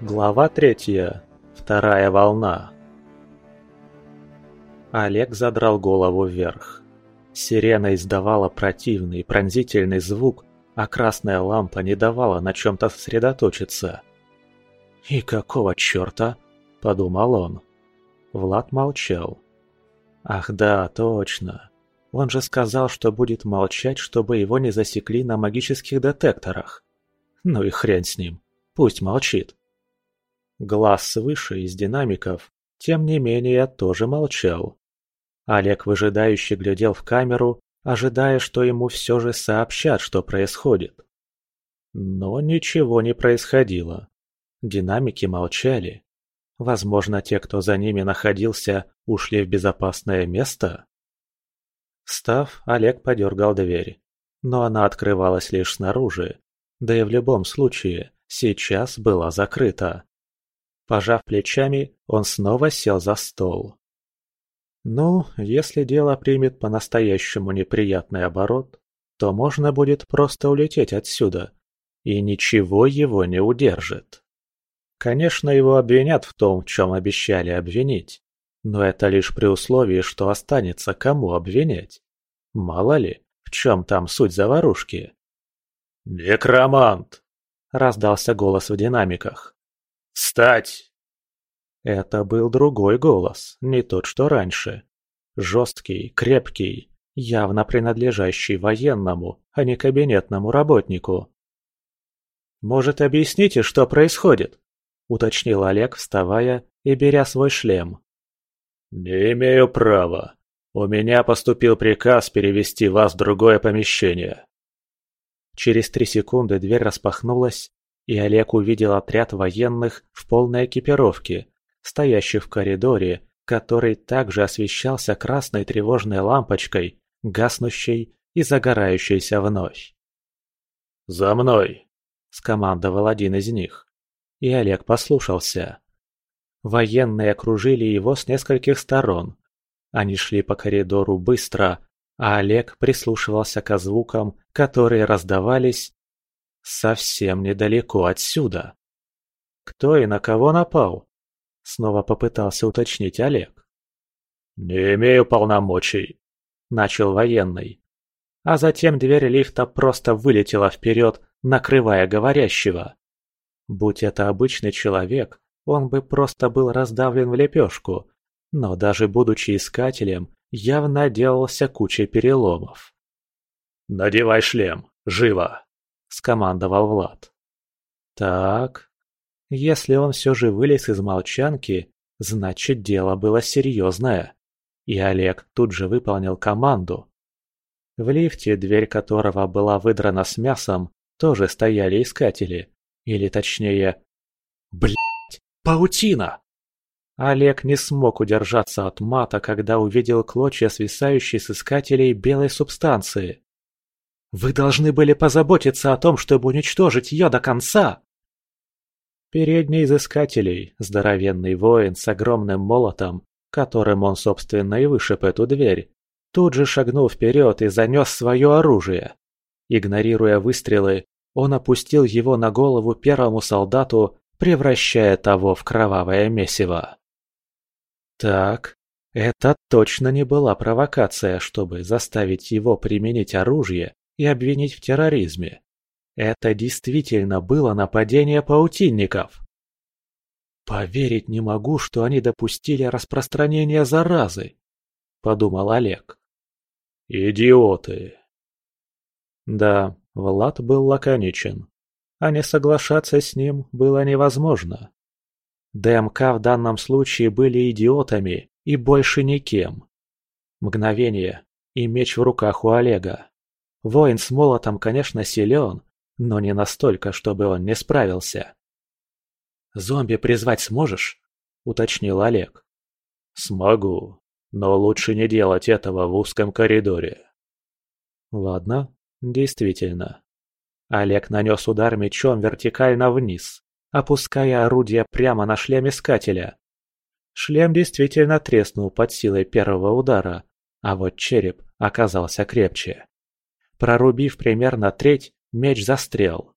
Глава третья. Вторая волна. Олег задрал голову вверх. Сирена издавала противный пронзительный звук, а красная лампа не давала на чем-то сосредоточиться. «И какого черта?» – подумал он. Влад молчал. «Ах да, точно. Он же сказал, что будет молчать, чтобы его не засекли на магических детекторах. Ну и хрен с ним. Пусть молчит. Глаз свыше из динамиков, тем не менее, тоже молчал. Олег выжидающе глядел в камеру, ожидая, что ему все же сообщат, что происходит. Но ничего не происходило. Динамики молчали. Возможно, те, кто за ними находился, ушли в безопасное место? Встав, Олег подергал дверь. Но она открывалась лишь снаружи. Да и в любом случае, сейчас была закрыта. Пожав плечами, он снова сел за стол. Ну, если дело примет по-настоящему неприятный оборот, то можно будет просто улететь отсюда, и ничего его не удержит. Конечно, его обвинят в том, в чем обещали обвинить, но это лишь при условии, что останется кому обвинять. Мало ли, в чем там суть заварушки. «Некромант!» – раздался голос в динамиках. «Встать!» Это был другой голос, не тот, что раньше. Жесткий, крепкий, явно принадлежащий военному, а не кабинетному работнику. «Может, объясните, что происходит?» – уточнил Олег, вставая и беря свой шлем. «Не имею права. У меня поступил приказ перевести вас в другое помещение». Через три секунды дверь распахнулась, и Олег увидел отряд военных в полной экипировке, стоящих в коридоре, который также освещался красной тревожной лампочкой, гаснущей и загорающейся вновь. «За мной!» – скомандовал один из них. И Олег послушался. Военные окружили его с нескольких сторон. Они шли по коридору быстро, а Олег прислушивался к звукам, которые раздавались Совсем недалеко отсюда. Кто и на кого напал? Снова попытался уточнить Олег. «Не имею полномочий», — начал военный. А затем дверь лифта просто вылетела вперед, накрывая говорящего. Будь это обычный человек, он бы просто был раздавлен в лепешку, но даже будучи искателем, явно делался кучей переломов. «Надевай шлем, живо!» – скомандовал Влад. Так, если он все же вылез из молчанки, значит дело было серьезное. И Олег тут же выполнил команду. В лифте, дверь которого была выдрана с мясом, тоже стояли искатели. Или точнее... Блять, паутина! Олег не смог удержаться от мата, когда увидел клочья свисающей с искателей белой субстанции. Вы должны были позаботиться о том, чтобы уничтожить ее до конца!» Передний из искателей, здоровенный воин с огромным молотом, которым он, собственно, и вышиб эту дверь, тут же шагнул вперед и занес свое оружие. Игнорируя выстрелы, он опустил его на голову первому солдату, превращая того в кровавое месиво. Так, это точно не была провокация, чтобы заставить его применить оружие и обвинить в терроризме. Это действительно было нападение паутинников. «Поверить не могу, что они допустили распространение заразы», — подумал Олег. «Идиоты!» Да, Влад был лаконичен, а не соглашаться с ним было невозможно. ДМК в данном случае были идиотами и больше никем. Мгновение, и меч в руках у Олега. Воин с молотом, конечно, силен, но не настолько, чтобы он не справился. «Зомби призвать сможешь?» – уточнил Олег. «Смогу, но лучше не делать этого в узком коридоре». Ладно, действительно. Олег нанес удар мечом вертикально вниз, опуская орудие прямо на шлем искателя. Шлем действительно треснул под силой первого удара, а вот череп оказался крепче. Прорубив примерно треть, меч застрял.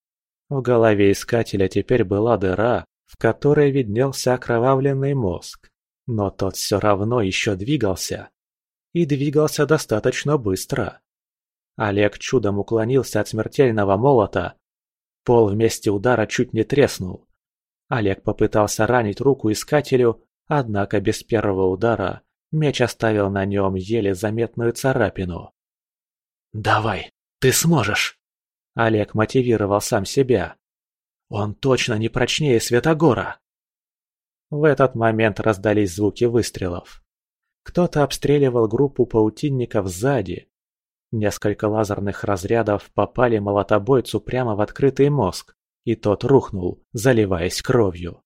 В голове искателя теперь была дыра, в которой виднелся окровавленный мозг, но тот все равно еще двигался. И двигался достаточно быстро. Олег чудом уклонился от смертельного молота. Пол вместе удара чуть не треснул. Олег попытался ранить руку искателю, однако без первого удара меч оставил на нем еле заметную царапину. «Давай, ты сможешь!» Олег мотивировал сам себя. «Он точно не прочнее Светогора!» В этот момент раздались звуки выстрелов. Кто-то обстреливал группу паутинников сзади. Несколько лазерных разрядов попали молотобойцу прямо в открытый мозг, и тот рухнул, заливаясь кровью.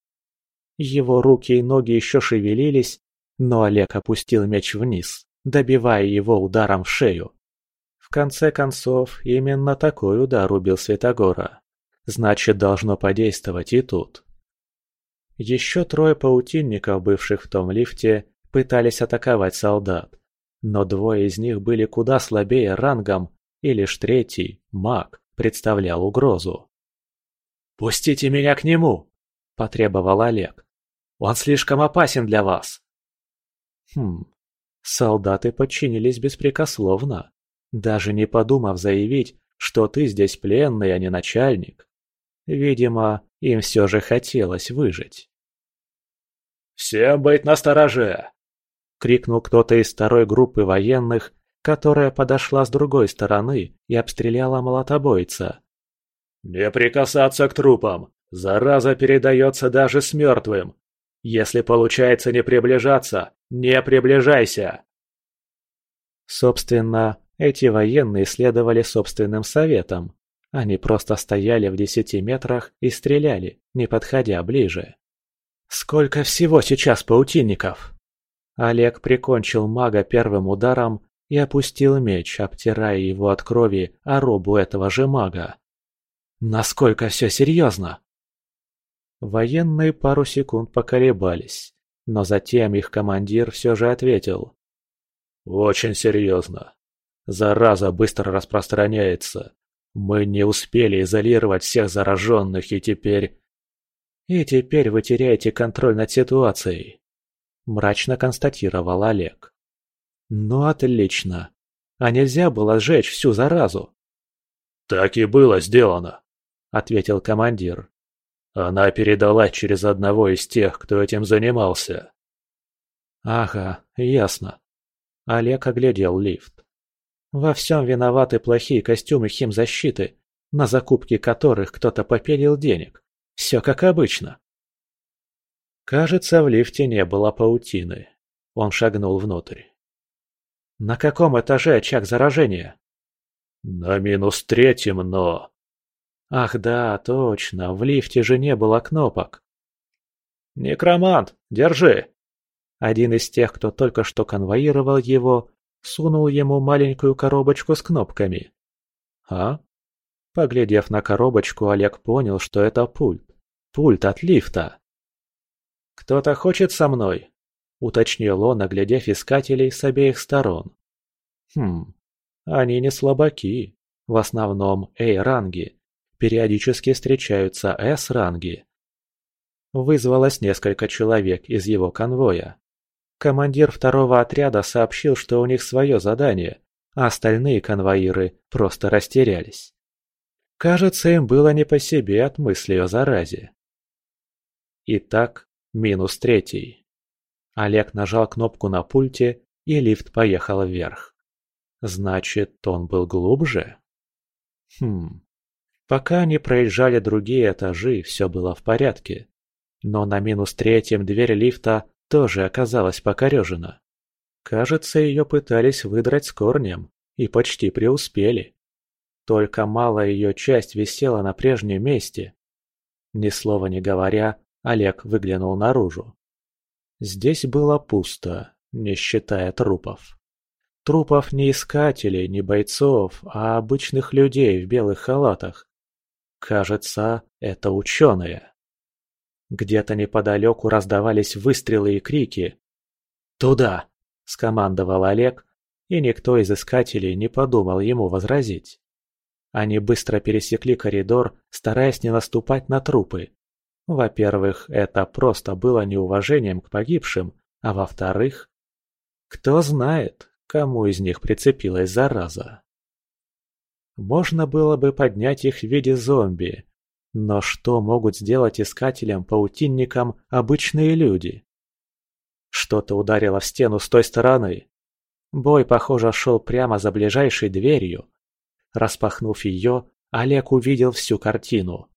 Его руки и ноги еще шевелились, но Олег опустил меч вниз, добивая его ударом в шею. В конце концов, именно такой удар убил Святогора. Значит, должно подействовать и тут. Еще трое паутинников, бывших в том лифте, пытались атаковать солдат. Но двое из них были куда слабее рангом, и лишь третий, маг, представлял угрозу. «Пустите меня к нему!» – потребовал Олег. «Он слишком опасен для вас!» Хм, солдаты подчинились беспрекословно даже не подумав заявить, что ты здесь пленный, а не начальник. Видимо, им все же хотелось выжить. «Всем быть настороже!» — крикнул кто-то из второй группы военных, которая подошла с другой стороны и обстреляла молотобойца. «Не прикасаться к трупам! Зараза передается даже с мертвым! Если получается не приближаться, не приближайся!» Собственно, эти военные следовали собственным советам. Они просто стояли в десяти метрах и стреляли, не подходя ближе. «Сколько всего сейчас паутинников?» Олег прикончил мага первым ударом и опустил меч, обтирая его от крови о робу этого же мага. «Насколько все серьезно?» Военные пару секунд поколебались, но затем их командир все же ответил. «Очень серьезно. Зараза быстро распространяется. Мы не успели изолировать всех зараженных, и теперь... И теперь вы теряете контроль над ситуацией. Мрачно констатировал Олег. Ну отлично. А нельзя было сжечь всю заразу? Так и было сделано, ответил командир. Она передалась через одного из тех, кто этим занимался. Ага, ясно. Олег оглядел лифт. Во всем виноваты плохие костюмы химзащиты, на закупки которых кто-то попилил денег. Все как обычно. Кажется, в лифте не было паутины. Он шагнул внутрь. «На каком этаже очаг заражения?» «На минус третьем, но...» «Ах да, точно, в лифте же не было кнопок». «Некромант, держи!» Один из тех, кто только что конвоировал его, сунул ему маленькую коробочку с кнопками. «А?» Поглядев на коробочку, Олег понял, что это пульт. Пульт от лифта. «Кто-то хочет со мной?» — уточнил он, оглядев искателей с обеих сторон. «Хм, они не слабаки. В основном A-ранги. Периодически встречаются S-ранги. Вызвалось несколько человек из его конвоя. Командир второго отряда сообщил, что у них свое задание, а остальные конвоиры просто растерялись. Кажется, им было не по себе от мысли о заразе. Итак, минус третий. Олег нажал кнопку на пульте, и лифт поехал вверх. Значит, он был глубже? Хм. Пока они проезжали другие этажи, все было в порядке. Но на минус третьем дверь лифта тоже оказалась покорежена. Кажется, ее пытались выдрать с корнем, и почти преуспели. Только малая ее часть висела на прежнем месте. Ни слова не говоря, Олег выглянул наружу. Здесь было пусто, не считая трупов. Трупов не искателей, не бойцов, а обычных людей в белых халатах. Кажется, это ученые. Где-то неподалеку раздавались выстрелы и крики. «Туда!» – скомандовал Олег, и никто из искателей не подумал ему возразить. Они быстро пересекли коридор, стараясь не наступать на трупы. Во-первых, это просто было неуважением к погибшим, а во-вторых, кто знает, кому из них прицепилась зараза. Можно было бы поднять их в виде зомби, но что могут сделать искателям-паутинникам обычные люди? Что-то ударило в стену с той стороны. Бой, похоже, шел прямо за ближайшей дверью. Распахнув ее, Олег увидел всю картину.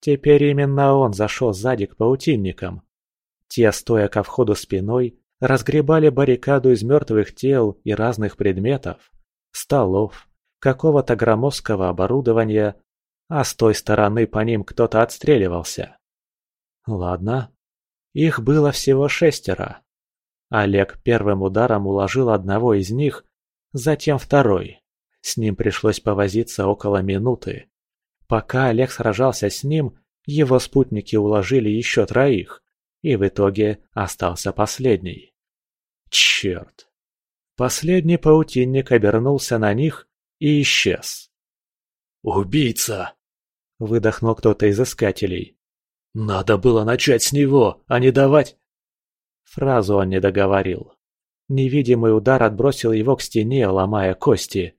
Теперь именно он зашел сзади к паутинникам. Те, стоя ко входу спиной, разгребали баррикаду из мертвых тел и разных предметов, столов, какого-то громоздкого оборудования, а с той стороны по ним кто-то отстреливался. Ладно, их было всего шестеро. Олег первым ударом уложил одного из них, затем второй. С ним пришлось повозиться около минуты. Пока Олег сражался с ним, его спутники уложили еще троих, и в итоге остался последний. Черт! Последний паутинник обернулся на них и исчез. «Убийца!» – выдохнул кто-то из искателей. «Надо было начать с него, а не давать...» Фразу он не договорил. Невидимый удар отбросил его к стене, ломая кости.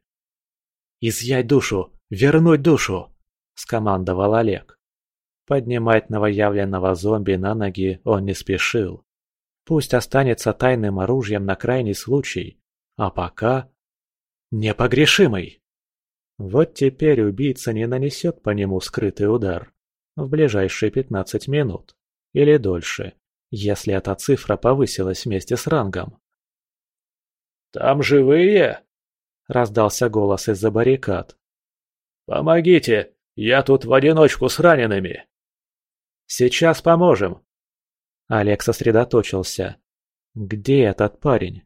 «Изъять душу! Вернуть душу!» – скомандовал Олег. Поднимать новоявленного зомби на ноги он не спешил. Пусть останется тайным оружием на крайний случай. А пока... Непогрешимый! Вот теперь убийца не нанесет по нему скрытый удар в ближайшие 15 минут или дольше, если эта цифра повысилась вместе с рангом. «Там живые?» – раздался голос из-за баррикад. «Помогите, я тут в одиночку с ранеными!» «Сейчас поможем!» Олег сосредоточился. «Где этот парень?»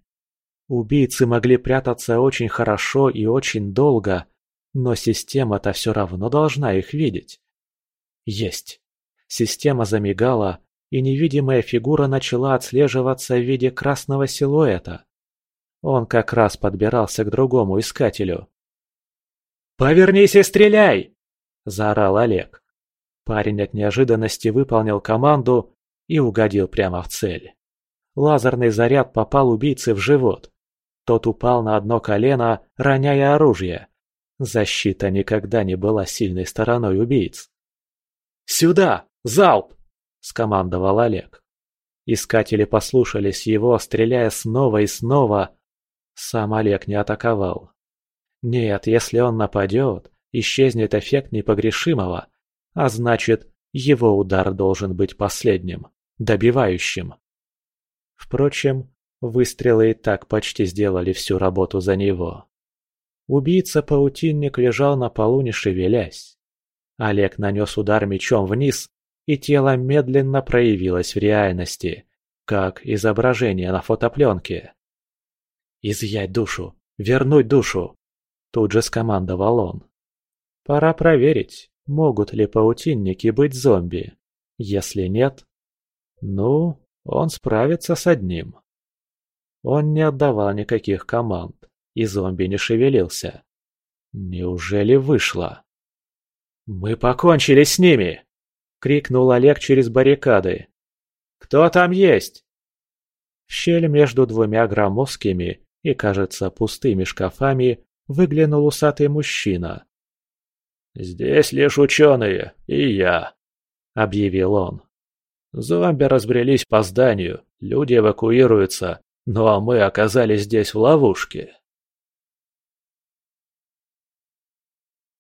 Убийцы могли прятаться очень хорошо и очень долго, но система-то все равно должна их видеть. Есть. Система замигала, и невидимая фигура начала отслеживаться в виде красного силуэта. Он как раз подбирался к другому искателю. «Повернись и стреляй!» – заорал Олег. Парень от неожиданности выполнил команду и угодил прямо в цель. Лазерный заряд попал убийце в живот. Тот упал на одно колено, роняя оружие. Защита никогда не была сильной стороной убийц. «Сюда! Залп!» – скомандовал Олег. Искатели послушались его, стреляя снова и снова. Сам Олег не атаковал. Нет, если он нападет, исчезнет эффект непогрешимого, а значит, его удар должен быть последним, добивающим. Впрочем, выстрелы и так почти сделали всю работу за него. Убийца-паутинник лежал на полу, не шевелясь. Олег нанес удар мечом вниз, и тело медленно проявилось в реальности, как изображение на фотопленке. «Изъять душу! Вернуть душу!» Тут же скомандовал он. «Пора проверить, могут ли паутинники быть зомби. Если нет, ну, он справится с одним». Он не отдавал никаких команд, и зомби не шевелился. Неужели вышло? «Мы покончили с ними!» — крикнул Олег через баррикады. «Кто там есть?» В щель между двумя громоздкими и, кажется, пустыми шкафами выглянул усатый мужчина. «Здесь лишь ученые и я», — объявил он. «Зомби разбрелись по зданию, люди эвакуируются, а мы оказались здесь в ловушке».